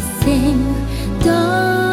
sing. Don't